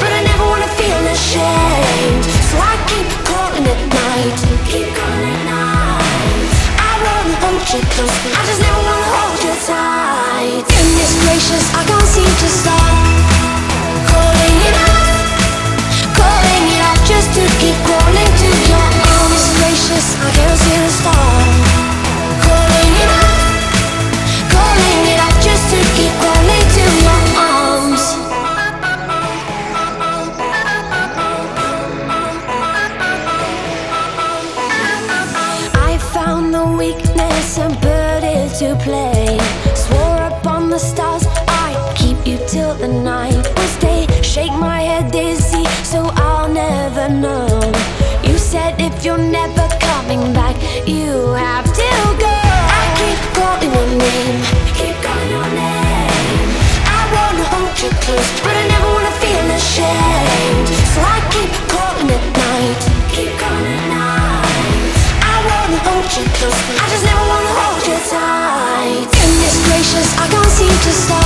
but I never wanna feel ashamed. So I keep calling at night. I hold you close, I just never wanna hold you tight. Goodness gracious, I can't seem to stop. upon the weakness and put it to play. Swore upon the stars. I just never wanna hold you tight. Goodness gracious, I can't seem to stop.